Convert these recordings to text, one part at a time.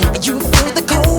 You feel the cold.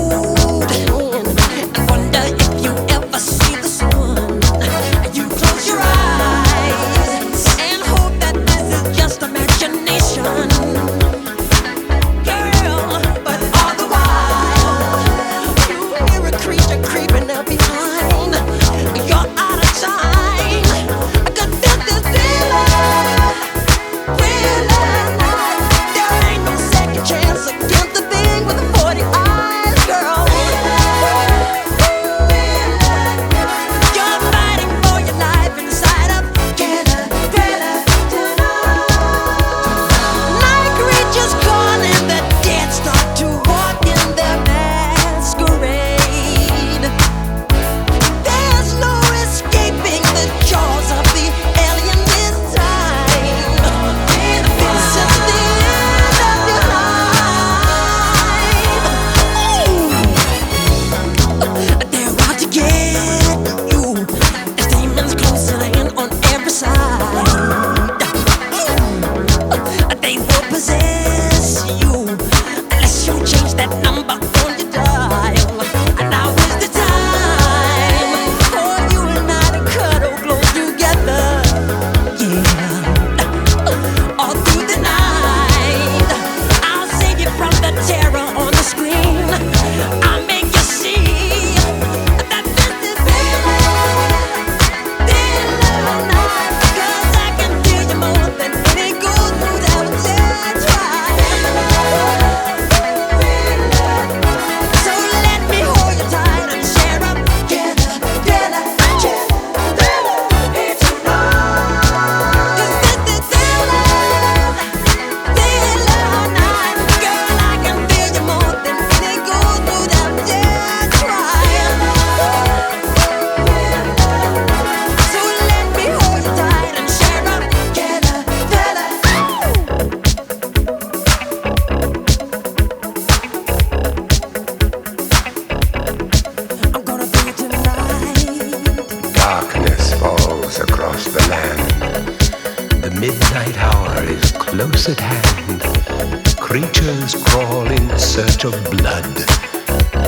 Close at hand, creatures crawl in search of blood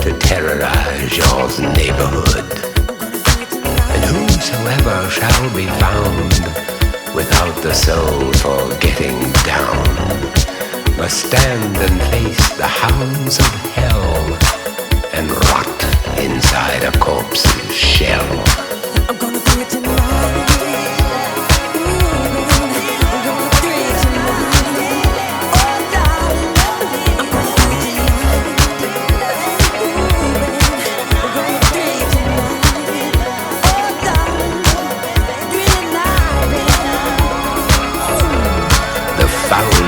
to terrorize your neighborhood. And whosoever shall be found without the soul for getting down must stand and face the hounds of hell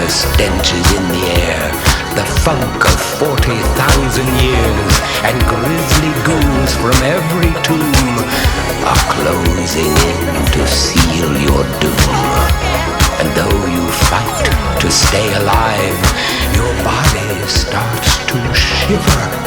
foulest stench is in the air, the funk of 40,000 years, and grisly ghouls from every tomb are closing in to seal your doom. And though you fight to stay alive, your body starts to shiver,